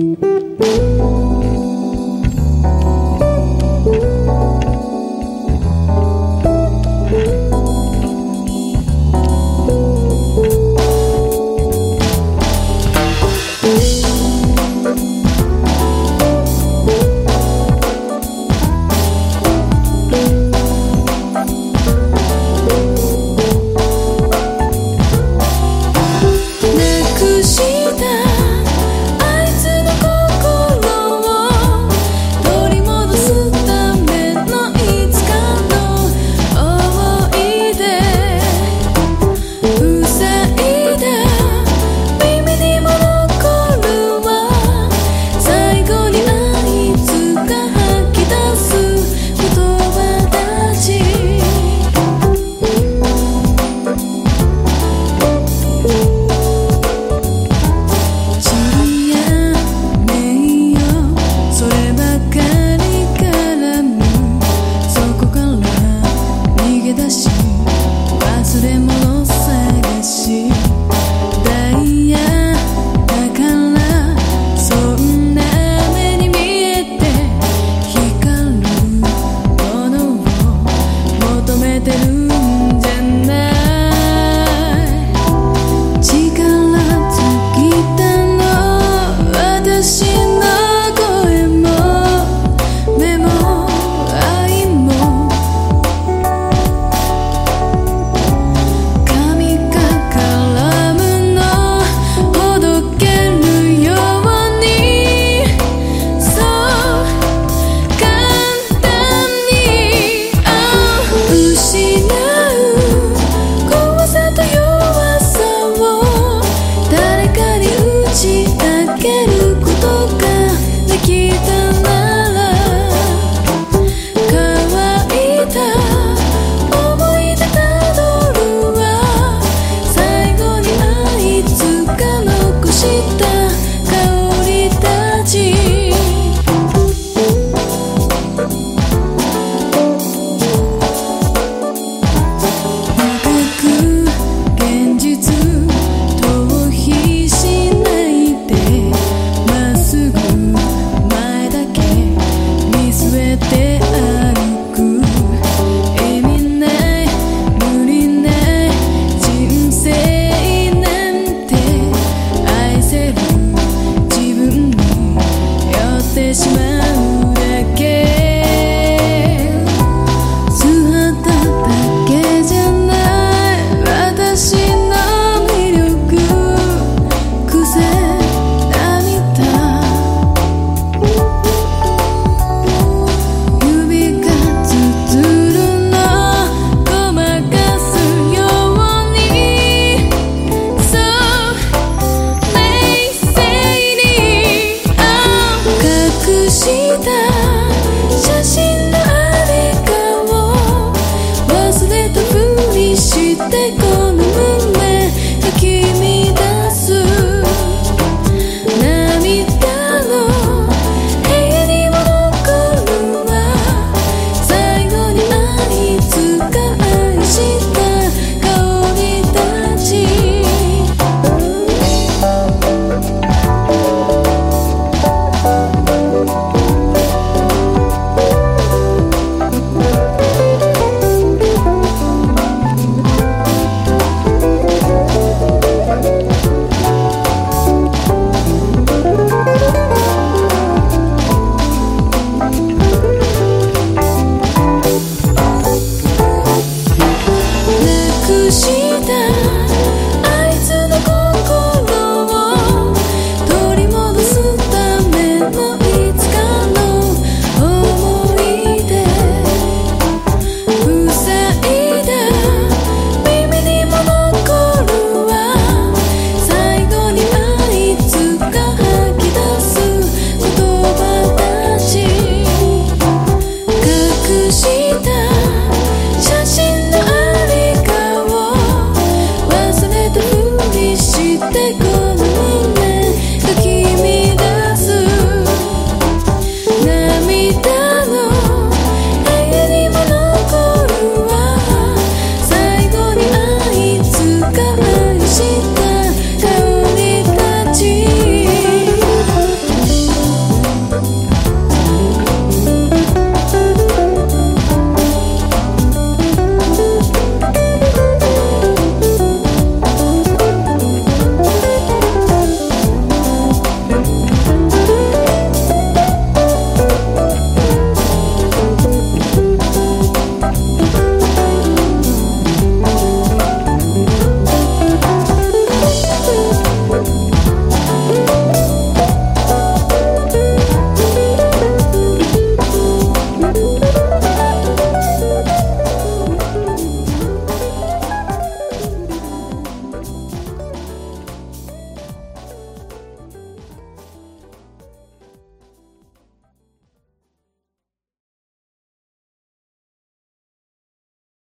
Música tenés luz.